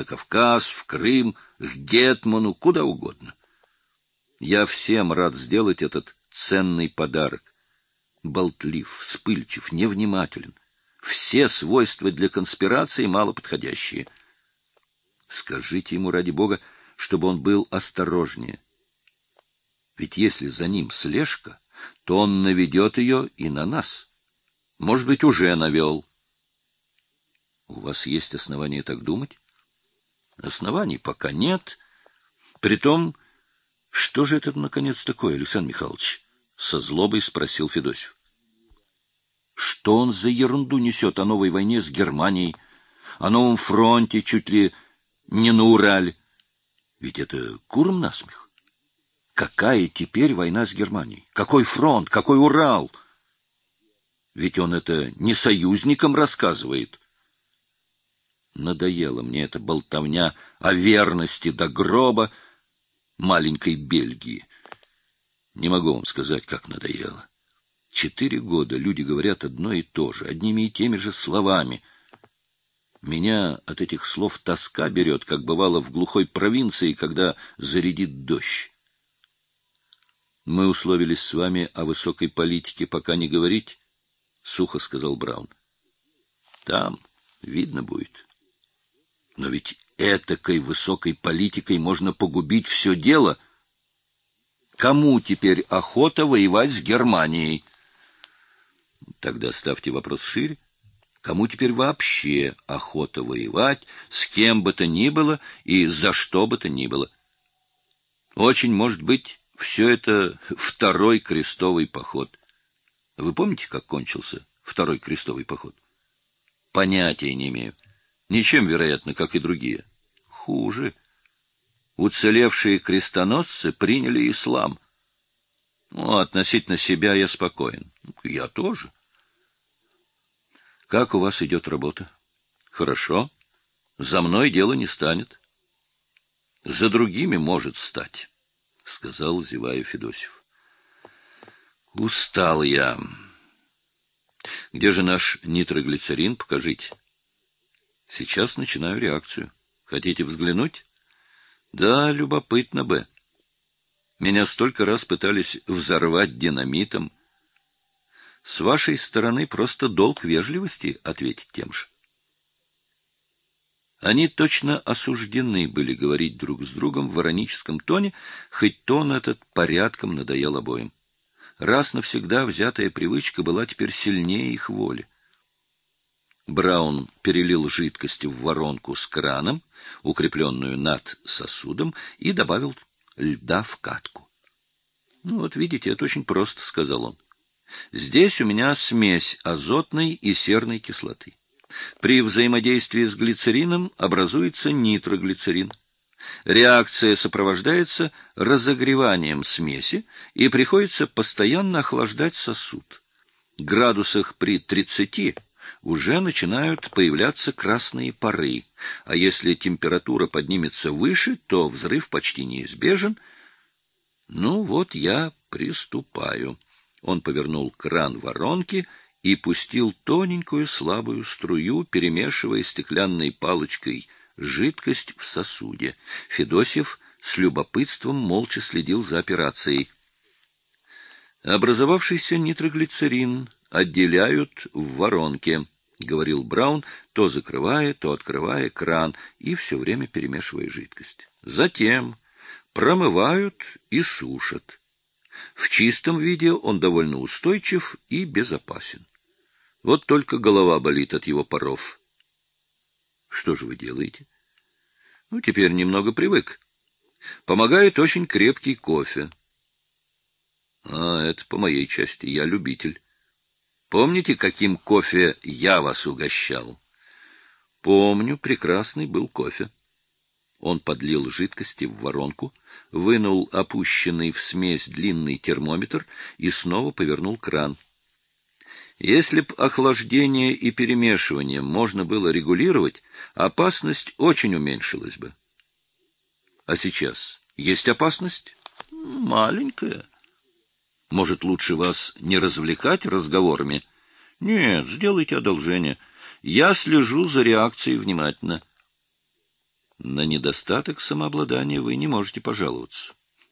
на Кавказ, в Крым, к Гетману, куда угодно. Я всем рад сделать этот ценный подарок. Болтлив, вспыльчив, невнимателен. Все свойства для конспирации малоподходящие. Скажите ему, ради бога, чтобы он был осторожнее. Ведь если за ним слежка, то он наведет ее и на нас. Может быть, уже навел. У вас есть основания так думать? Оснований пока нет. Притом, что же это, наконец, такое, Александр Михайлович? Со злобой спросил Федосев. Что он за ерунду несет о новой войне с Германией, о новом фронте чуть ли не на Урале? Ведь это куром насмех. Какая теперь война с Германией? Какой фронт? Какой Урал? Ведь он это не союзникам рассказывает. Надоела мне эта болтовня о верности до гроба маленькой Бельгии. Не могу вам сказать, как надоело. Четыре года люди говорят одно и то же, одними и теми же словами. Меня от этих слов тоска берет, как бывало в глухой провинции, когда зарядит дождь. Мы условились с вами о высокой политике пока не говорить, сухо сказал Браун. Там видно будет. Но ведь этакой высокой политикой можно погубить все дело. Кому теперь охота воевать с Германией? Тогда ставьте вопрос шире. Кому теперь вообще охота воевать с кем бы то ни было и за что бы то ни было? Очень может быть, все это второй крестовый поход. Вы помните, как кончился второй крестовый поход? Понятия не имею. Ничем, вероятно, как и другие. Хуже. Уцелевшие крестоносцы приняли ислам. Ну, относительно себя я спокоен. Я тоже. Как у вас идет работа? Хорошо. За мной дело не станет. За другими может стать, сказал зевая Федосев. Устал я. Где же наш нитроглицерин? Покажите. Сейчас начинаю реакцию. Хотите взглянуть? Да, любопытно бы. Меня столько раз пытались взорвать динамитом. С вашей стороны просто долг вежливости ответить тем же. Они точно осуждены были говорить друг с другом в ироническом тоне, хоть тон этот порядком надоел обоим. Раз навсегда взятая привычка была теперь сильнее их воли. Браун перелил жидкость в воронку с краном, укрепленную над сосудом, и добавил льда в катку. — Ну вот видите, это очень просто, — сказал он. Здесь у меня смесь азотной и серной кислоты. При взаимодействии с глицерином образуется нитроглицерин. Реакция сопровождается разогреванием смеси и приходится постоянно охлаждать сосуд. В градусах при 30 уже начинают появляться красные пары, а если температура поднимется выше, то взрыв почти неизбежен. Ну вот я приступаю. Он повернул кран воронки и пустил тоненькую слабую струю, перемешивая стеклянной палочкой жидкость в сосуде. Федосев с любопытством молча следил за операцией. Образовавшийся нитроглицерин отделяют в воронке, — говорил Браун, то закрывая, то открывая кран и все время перемешивая жидкость. Затем промывают и сушат. В чистом виде он довольно устойчив и безопасен. Вот только голова болит от его паров. Что же вы делаете? Ну, теперь немного привык. Помогает очень крепкий кофе. А, это по моей части, я любитель. Помните, каким кофе я вас угощал? Помню, прекрасный был кофе. Он подлил жидкости в воронку, вынул опущенный в смесь длинный термометр и снова повернул кран. Если б охлаждение и перемешивание можно было регулировать, опасность очень уменьшилась бы. А сейчас есть опасность? Маленькая. Может, лучше вас не развлекать разговорами? Нет, сделайте одолжение. Я слежу за реакцией внимательно. На недостаток самообладания вы не можете пожаловаться.